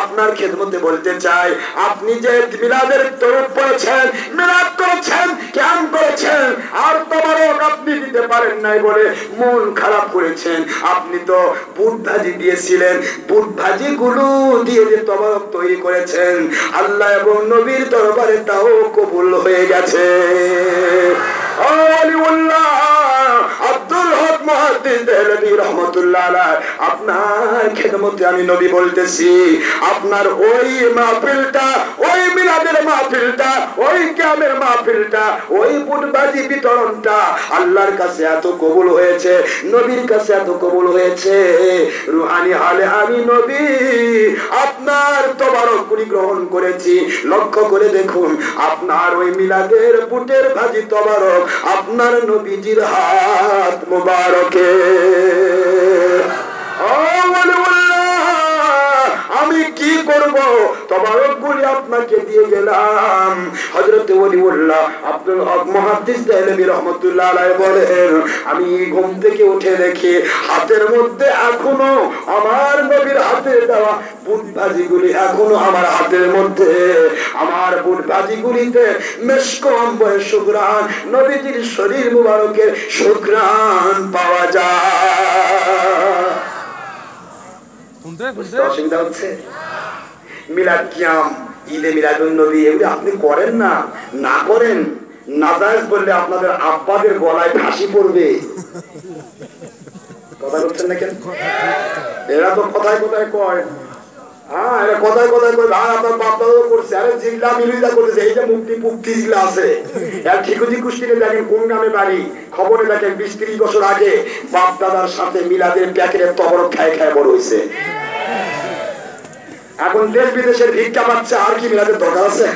আপনার খেদমতে বলতে চাই আপনি যে মিলাদের তরফ করেছেন মিলাদ করেছেন ক্যাম্প করেছেন, আর তোমারও আপনি দিতে পারেন নাই বলে মন খারাপ করেছেন। আপনি তো বুট ভাজি দিয়েছিলেন, বুট ভাজি গুলো দিয়ে যে তবারক তৈরি করেছেন, আল্লাহ এবং নবীর দরবারে তাও কবুল হয়ে গেছে। আব্দুল আল্লাহর কাছে এত কবুল হয়েছে, নবীর কাছে এত কবুল হয়েছে। রুহানি হালে আমি নবী, আপনার তবারক গুলি গ্রহণ করেছি। লক্ষ্য করে দেখুন, আপনার ওই মিলাদের বুটের ভাজি তবারক আপনার নবীজির হাত মুবারকে। ও ওয়ালিউল্লাহ, আমি কি করব? তবারক গুলি আপনাকে দিয়ে গেলাম। হযরত ওলিউল্লাহ আব্দুল মুহাদ্দিস আলাইহি বলেন, আমি ঘুম থেকে উঠে দেখি হাতের মধ্যে এখনও আমার নবীর হাতে দেওয়া এখনও আমার হাতের মধ্যে। আমার বুট ভাজিগুলিতে মেশকো সুগ্রাণ নবীজির শরীর মুবারকের সুগ্রাণ পাওয়া যায়। মিলাদ কিয়াম ঈদে মিলাদুন নবী, এগুলি আপনি করেন না? না করেন, নাজায়জ বললে আপনাদের আব্বাদের গলায় ফাঁসি পড়বে। কথা বলছেন না কেন? এরা তো কথায় কথায় কয়। হ্যাঁ এরা কথায় কথায় কয়, ভাই, আপনার বাপ দাদা করছে আরে জিল্লা মিলিদা এই যে মুক্তি মুক্তি জিল্লা আছে ঠিকুজি কুষ্টিতে দেখেন কোন গ্রামে বাড়ি? খবরে দেখেন বিশ ত্রিশ বছর আগে বাপ দাদার সাথে মিলাদের প্যাকেটের তবরক খায় খায় বড় হয়েছে। এখন দেশ বিদেশের ভিক্ষা পাচ্ছে, আর কি মিলাদের দরকার আছে?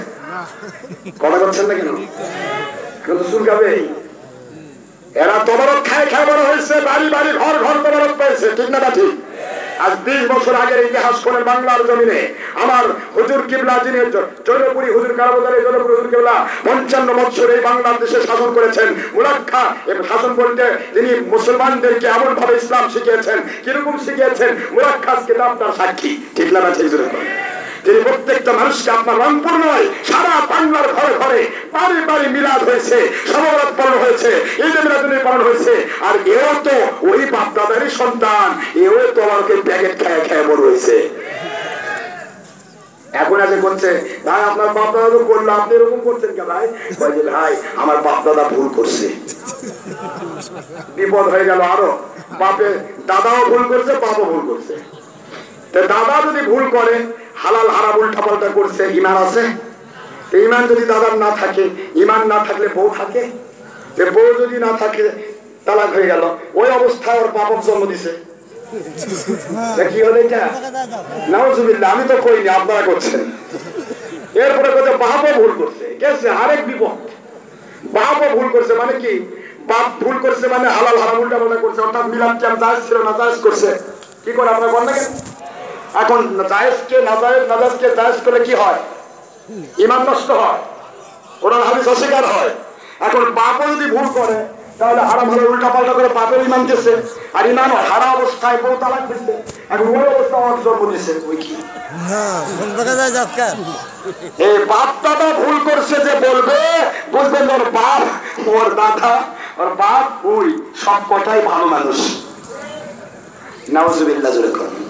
কথা করছেন না কেন? কিন্তু চুলকাবে এরা তবরক খায় খায় বড় হয়েছে, বাড়ি বাড়ি ঘর ঘর তবরক পেয়েছে ঠিক না ঠিক আজ বিশ বছর আগের ইতিহাস করেন বাংলার জমিনে আমার হুজুর কিবলা, যিনি জৈনপুরি হুজুর কারাবদারে জৈনপুরি হুজুর কিবলা, পঞ্চান্ন বছর এই বাংলাদেশে শাসন করেছেন। মুরাক্ষা এবং শাসন বলতে তিনি মুসলমানদেরকে এমন ভাবে ইসলাম শিখিয়েছেন, কীরকম শিখিয়েছেন মুরাক্ষা কিতাব তার সাক্ষী। ঠিক না ঠিক তিনি প্রত্যেকটা মানুষকে আপনার রংপুর নয়, সারা বাংলার ঘরে ঘরে বাড়ি বাড়ি মিলাদ হয়েছে সমাবরত পালন হয়েছে, ঈদে মিলাদুনি পালন হয়েছে, আর এও তো ওই বাপদাদারই সন্তান, এও তো আমাকে প্যাকেট খেয়ে খেয়ে বড় হয়েছে এখন এসে করছে, ভাই, আপনার বাপ দাদা তো করল আপনি এরকম করছেন কে ভাই? যে, ভাই, আমার বাপ দাদা ভুল করছে। বিপদ হয়ে গেল আরও। বাপে দাদাও ভুল করছে, বাপও ভুল করছে। দাদা যদি ভুল করে হালাল হারাম উল্টা পাল্টা করছে ইমান আছে? ইমান যদি দাদার না থাকে ইমান না থাকলে বউ থাকে? তো বউ যদি না থাকে, তালাক হয়ে গেল। ওই অবস্থায় ওর বাপক জন্ম দিছে। কি হলো আমি তো কইনি, আপনারা করছেন। এরপরে বাপও ভুল করছে। গেছে, আরেক বিপদ। বাপও ভুল করছে মানে কি? বাপ ভুল করছে মানে হালাল হারাম উল্টা করছে, অর্থাৎ মিলাদ কেন জায়েজ ছিল না করছে। কি করে, আপনারা কেন? এখন জায়েজকে নাজায়েজ নাজায়েজকে জায়েজ করলে কি হয়? ইমান নষ্ট হয়। কোরআন, হাদিস অস্বীকার হয়। এখন বাপও যদি ভুল করে, তাহলে হারাম হলে উল্টা পাল্টা করে বাপের ইমান দিচ্ছে আর ইমান হারা অবস্থায় বউ তালাক দিচ্ছে। এখন ওই অবস্থা আমার জন্ম দিচ্ছে ওই কি? এই বাপ দাদা ভুল করছে যে বলবে, বুঝবেন ওর বাপ, ওর দাদা, ওর বাপ, ওই সব কথাই ভালো মানুষ। নাউজুবিল্লাহ জোরে করুন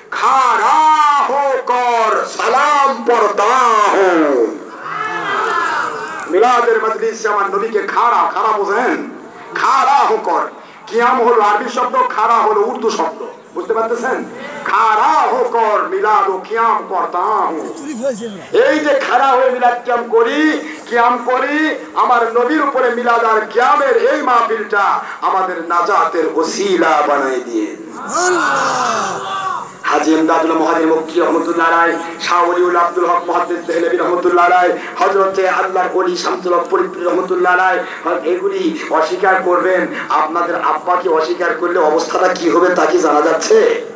খারা হো কর, সালাম পড়তা হো খাড়া খাড়া বোঝেন? খাড়া হো কর। কিয়াম হলো আরবি শব্দ খাড়া হলো উর্দু শব্দ। বুঝতে পারতেছেন? হোকর মিলাদ ও কিয়াম করতা হুঁ এই যে হয়ে মিলাদ কিয়াম করি কিয়াম করি, আমার নবীর উপরে মিলাদ আর কিয়ামের এই মাহফিলটা আমাদের নাজাতের ওসিলা বানাই দিয়ে। রায় এগুলি অস্বীকার করবেন। আপনাদের আব্বাকে অস্বীকার করলে অবস্থাটা কি হবে তা কি জানা যাচ্ছে?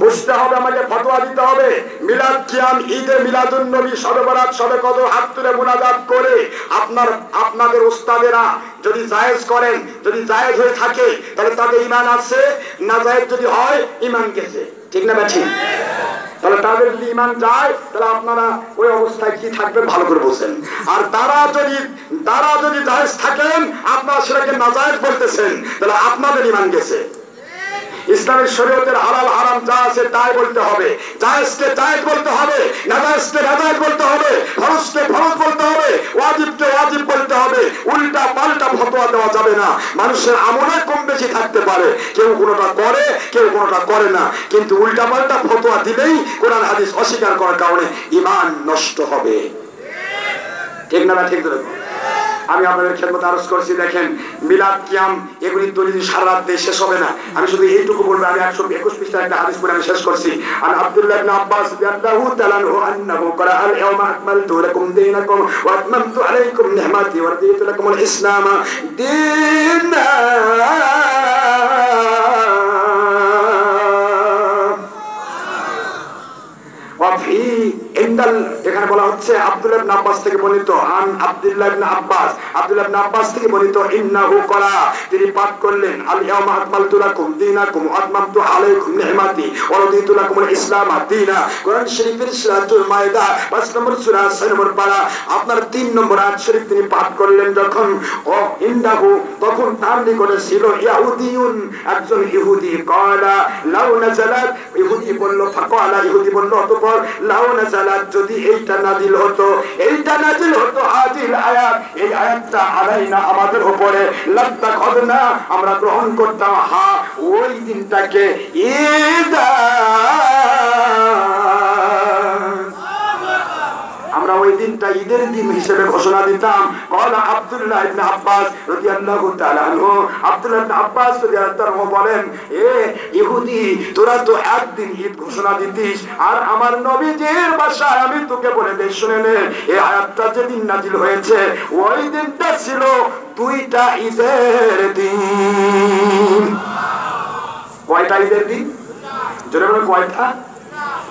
বুঝতে হবে, আমাকে ফতোয়া দিতে হবে। মিলাদ কিয়াম, ঈদে মিলাদুন নবী সবে বরাত সবে কত হাত তুলে মুনাজাত করে আপনার, আপনাদের ওস্তাদেরা যদি জায়েজ করেন, যদি জায়েজ হয়ে থাকে, তাহলে তাদের ইমান আছে, না জায়েজ যদি হয় ইমান গেছে। ঠিক না ব্যাঠি তাহলে তাদের যদি ইমান যায়, তাহলে আপনারা ওই অবস্থায় কি থাকবেন? ভালো করে বলছেন। আর তারা যদি তারা যদি জায়েজ থাকেন, আপনারা সেটাকে নাজায়েজ বলতেছেন, তাহলে আপনাদের ইমান গেছে। ইসলামের শরীয়তের হালাল হারাম যা আছে তাই বলতে হবে। জায়েজকে জায়েজ বলতে হবে, নাজায়েজকে নাজায়েজ বলতে হবে, ফরজকে ফরজ বলতে হবে, ওয়াজিবকে ওয়াজিব বলতে হবে। উল্টা পাল্টা ফতোয়া দেওয়া যাবে না। মানুষের আমলে কম বেশি থাকতে পারে। কেউ কোনোটা করে, কেউ কোনোটা করে না। কিন্তু উল্টা পাল্টা ফতোয়া দিলেই কোরআন হাদিস অস্বীকার করার কারণে ইমান নষ্ট হবে। ঠিক না না, ঠিক ধরে আমি আপনাদের খেদমত আরজ করছি, দেখেন, মিলাদ, কিয়াম, এগুলি দলিল সারা রাত দিয়ে শেষ হবে না। আমি শুধু এইটুকু বলব, আমি একশো একুশ পৃষ্ঠা একটা হাদিস পড়ে আমি শেষ করছি। আর আব্দুল্লাহ ইবনে আব্বাস রাদিয়াল্লাহু তাআলা আলাইকুম নি'মাতি ওয়া ইসলাম ইন্দাল এখানে বলা হচ্ছে আব্দুল্লাহ ইবনে আব্বাস থেকে বর্ণিত, আন আব্দুল্লাহ ইবনে আব্বাস। আব্দুল্লাহ ইবনে আব্বাস থেকে বর্ণিত, ইন্নাহু করা। তিনি পাঠ করলেন, আল ইয়াউমা আকমালতু লাকুম দীনাকুম ওয়া আতমামতু আলাইকুম নি'মাতি ওয়া রাদিতু লাকুম আল ইসলাম দীনা। কোরআন শরীফের সূরাতুল মায়দা 5 নম্বর সূরা 6 নম্বর পারা। আপনার 3 নম্বর আয়াত শরীফ তিনি পাঠ করলেন যখন, ও ইন্দাহু, তখন তার নিকটে ছিল ইয়াহুদিয়ুন একজন ইহুদি কয়লা লাউ নাজালাত, ইহুদি বলল, ফাকালা, ইহুদি বলল, অতঃপর লাউ নাজালাত যদি এইটা নাজিল হতো, এইটা নাজিল হতো আজিল আয়াত, এই আয়াতটা আলাইনা আমাদের উপরে। লাফতাক হবে না আমরা গ্রহণ করতাম, হা, ওই দিনটাকে ঈদা আমরা ওই দিনটা ঈদের দিন হিসেবে ঘোষণা দিতাম। আব্দুল্লাহ ইবনে আব্বাস আব্দুল্লাহ ইবনে আব্বাস রাদিয়াল্লাহু বলেন, এ ইহুদি, তোরা তো একদিন ঈদ ঘোষণা দিতিস, আর আমার নবীজির বাসায় আমি তোকে বলে দেই, শুনে নে এই আয়াতটা যেদিন নাজিল হয়েছে, ওই দিনটা ছিল দুইটা ঈদের দিন। কয়টা ঈদের দিন? জোরে বলে কয়টা?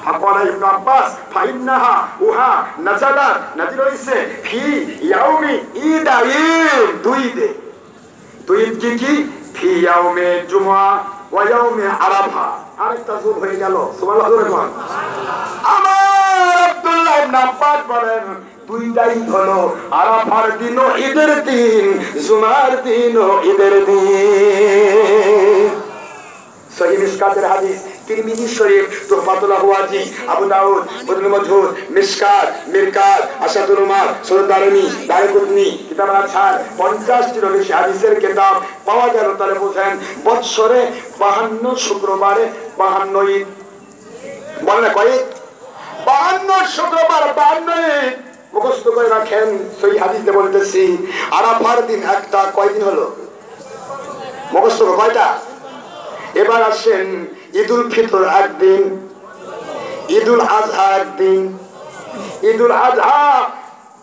فقال ابن عباس فإنها وها نزلت نزل হইছে في يوم عيد عيد দুই দে দুই ঈদ কি কি في يوم جمعة ويوم عرفة আরেকটা যোগ হয়ে গেল সুবহানাল্লাহ জোরে কোন আমার আব্দুল্লাহ ইবনে আব্বাস বলেন দুইটাই হলো আরাফার দিনও ঈদের দিন জুমার দিনও ঈদের দিন সহিহ মিসকাতের হাদিস শরীফ আবু দাউদ মিরকাত, আসাদুল উমার কিতাব আছার 50 টিরও বেশি হাদিসের কিতাব পাওয়া বৎসরে 52 শুক্রবারে 52 ঈদ। বলেন না, কয় ঈদ? 52 শুক্রবার 52 ঈদ। মুখস্থ করে রাখেন সেই হাদিসে বলতেছি, আরাফার দিন একটা কয়দিন হলো? মুখস্থ কয়টা? এবার আসেন ঈদুল ফিতর একদিন, ঈদুল আজহা একদিন, ঈদুল আজহা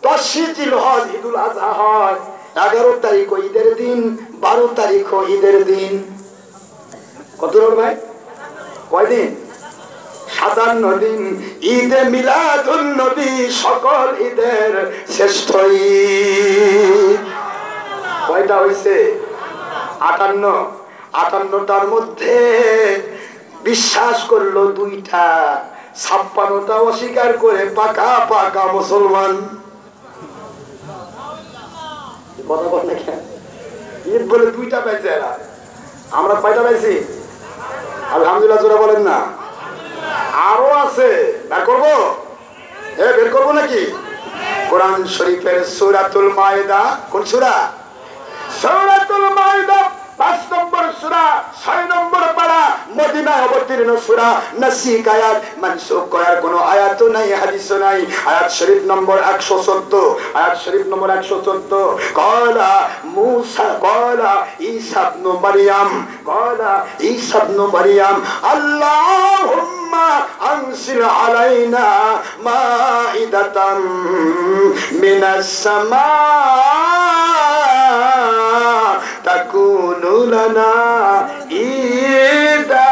দশই জিল হজ ঈদুল আজহা হয়। এগারো তারিখ ঈদের দিন, বারো তারিখ ঈদের দিন। কত হল ভাই? কয়দিন? সাতান্ন দিন। ঈদে মিলাদুল নবী সকল ঈদের শ্রেষ্ঠ কয়টা হয়েছে আটান্ন। আটান্নটার মধ্যে বিশ্বাস করল দুইটা। ছাপ্পান্নটা অস্বীকার করে পাকা পাকা মুসলমান। আমরা পাইছি? জোরা বলেন না। আরও আছে। করব? বের করব নাকি? কোরআন শরীফের সুরাতুল মায়দা। কোন সুরা? সৌরাতুল মাইদা পাঁচ নম্বর সুরা, ছয় নম্বর পাড়া মদিনা মদিনায় অবতীর্ণ সূরা, নাসিক আয়াত, মানসুখ করার কোনো আয়াতও নাই, হাদিসও নাই। আয়াত শরীফ নম্বর 114 আয়াত শরীফ নম্বর 114 কলা মুসা, কলা ঈসা ইবনে মারইয়াম কলা ঈসা ইবনে মারইয়াম আল্লাহুম্মা আনসিল আলাইনা মাইদাতাম মিনাস লানা ঈদা।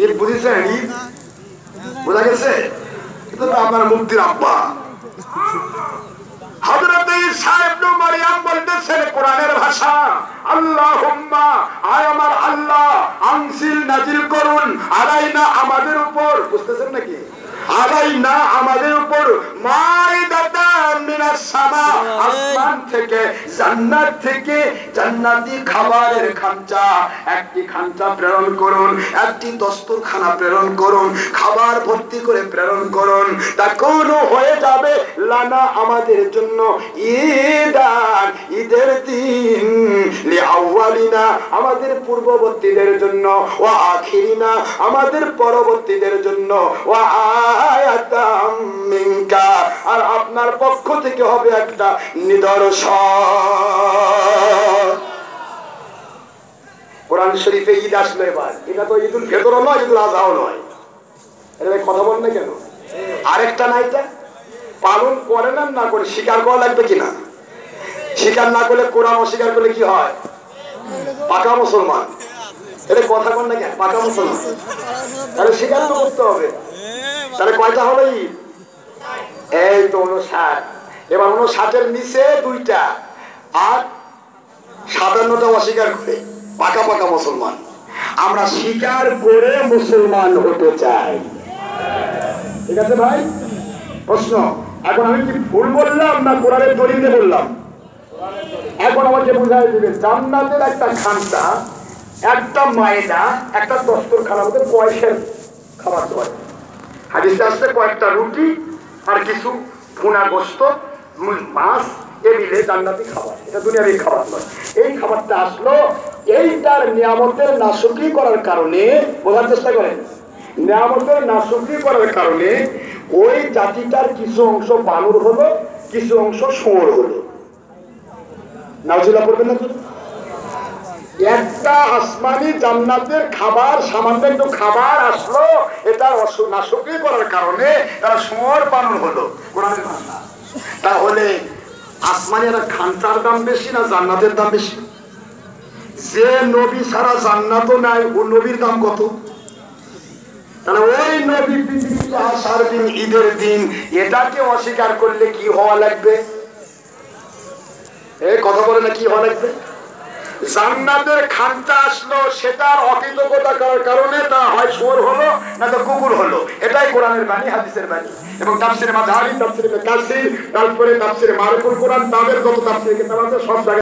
ঈদ বুঝেছেন? ঈদ বোঝা গেছে? কিন্তু মুক্তির আব্বা। ঈসা ইবনে বলতেছেন কোরআনের ভাষা, আল্লাহুম্মা, আয় আমার আল্লাহ আনসিল নাজিল করুন, আলাইনা আমাদের উপর। বুঝতেছেন নাকি? আলাইনা আমাদের উপর। আসমান থেকে জান্নাত থেকে জান্নাতি খাবারের খাঞ্চা একটি খাঞ্চা প্রেরণ করুন একটি দস্তরখানা প্রেরণ করুন খাবার ভর্তি করে প্রেরণ করুন। তা কোনো হয়ে যাবে লানা আমাদের জন্য। ঈদান ঈদের দিন লিআউয়ালিনা আমাদের পূর্ববর্তীদের জন্য ও আখিরিনা আমাদের পরবর্তীদের জন্য ও আয়াতাম আর আপনার পক্ষ থেকে হবে একটা নিদর্শন। কোরআন শরীফে ঈদ আসলো এবার। এটা তো ঈদুল ফেতরও নয়, ঈদুল আজহাও নয়। এটা কথা বলেন না কেন? আরেকটা না এটা? পালন করে না না করে স্বীকার করা লাগবে কিনা? স্বীকার না করলে কোরআন অস্বীকার করলে কি হয়? পাকা মুসলমান। এটা কথা বল না কেন? পাকা মুসলমান। তাহলে স্বীকার তো করতে হবে। তাহলে কয়টা হলো ঈদ এই তো উনষাট এবার উনষাটের নিচে দুইটা, আর সাতান্নটা অস্বীকার করে, পাকা পাকা মুসলমান। আমরা স্বীকার করে মুসলমান হতে চাই। ঠিক আছে ভাই? প্রশ্ন, এখন আমি কি ভুল বললাম না কোরআনের দলিলে বললাম? এখন আমাকে বুঝাই দিবে, জান্নাতের একটা খান্তা একটা মায়না একটা দস্তর খানা মধ্যে কয়েসের খাবার দেওয়া হাদিসে আসছে, কয়েকটা রুটি আর কিছু ভুনা গোস্ত মাছ এ মিলে জান্নাতি খাবার। এটা দুনিয়ার এই খাবার নয়। এই খাবারটা আসলো, এইটার নিয়ামতের নাশুকি করার কারণে, বোঝার চেষ্টা করেন, নিয়ামতের নাশুকি করার কারণে ওই জাতিটার কিছু অংশ বানর হলো, কিছু অংশ শুয়োর হলো। নাউজিলা পড়বেন না? একটা আসমানি জান্নাতের খাবার, সামান্য একটু খাবার আসলো, এটা নাশকরি করার কারণে তারা সমর বানর হলো। তাহলে আসমানি একটা খানটার দাম বেশি না জান্নাতের দাম বেশি? যে নবী ছাড়া জান্নাতও নাই, ও নবীর দাম কত? তাহলে ওই নবী আসার দিন, ঈদের দিন, এটাকে অস্বীকার করলে কি হওয়া লাগবে? এ, কথা বলে না কি হওয়া লাগবে? জান্নাতের খানটা আসলো, সেটার অকৃতজ্ঞতা করার কারণে? তা হয় সোর হলো, না তো কুকুর হলো? এটাই কোরআনের বাণী, হাদিসের বাণী। এবং তাফসিরে মাঝারি, তাফসিরে তারপরে তাফসিরে মারুকুল কোরআন, তাদের যত তাফসিরে কিতাব আছে, সব